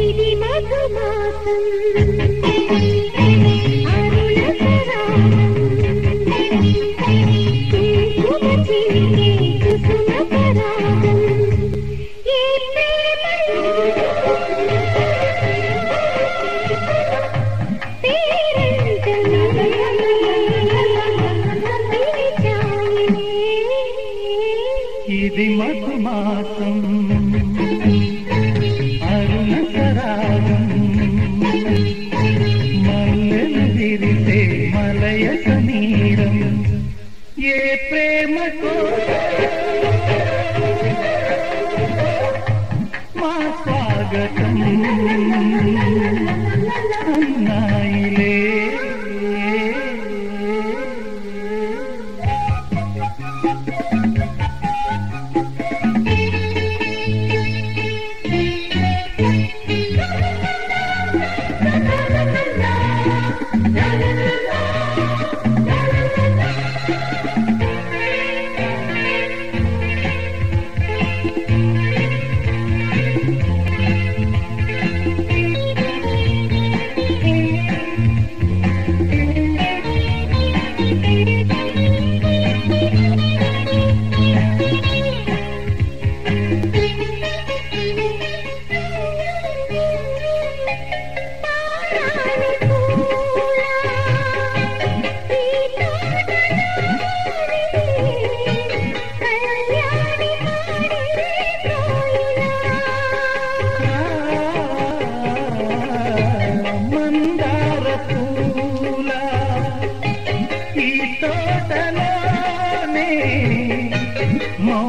ఇది మధుమాసం. ఇది మధుమాసం. అరుణ సరాగం మల్లెలు విరిసే మలయ సమీరం. ఏ ప్రేమతో మా స్వాగతం.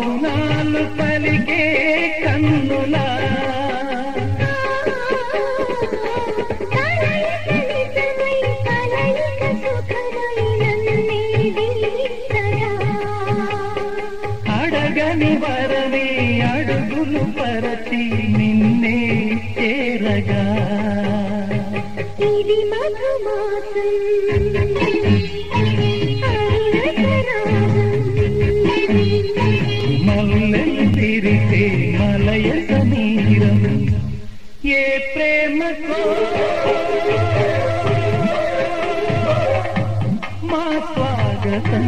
Luna. మల్లెలు తిరిసే మలయ సమీరం ఏ ప్రేమతో మా స్వాగతం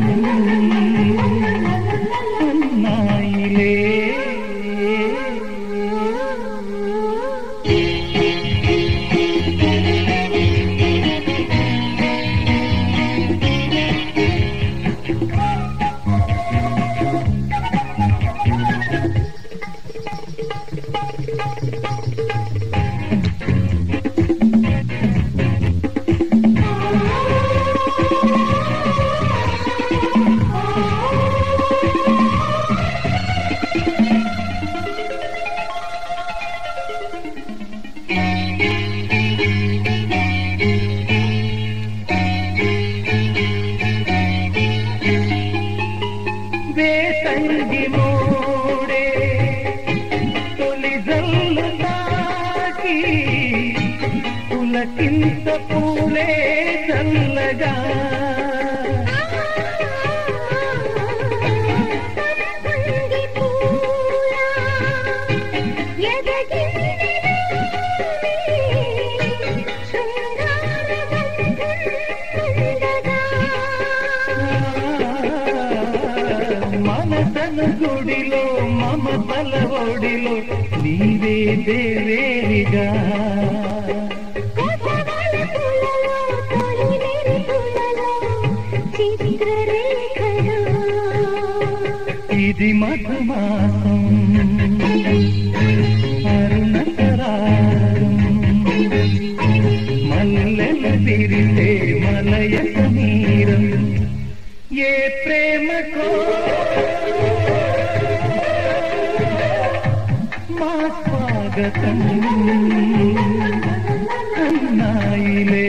వేసంగి మూడే. తొలి జల్లు తాకి పులకింత పూలే చల్లగా మనసన గుడిలో మమతల ఒడిలో నీవే దేవేరిగా ఇది మధుమాసం అరుణ సరాగం మల్లెలు విరిసే మలయ సమీరం ఏ ప్రేమకో స్వాగతం అన్నాయిలే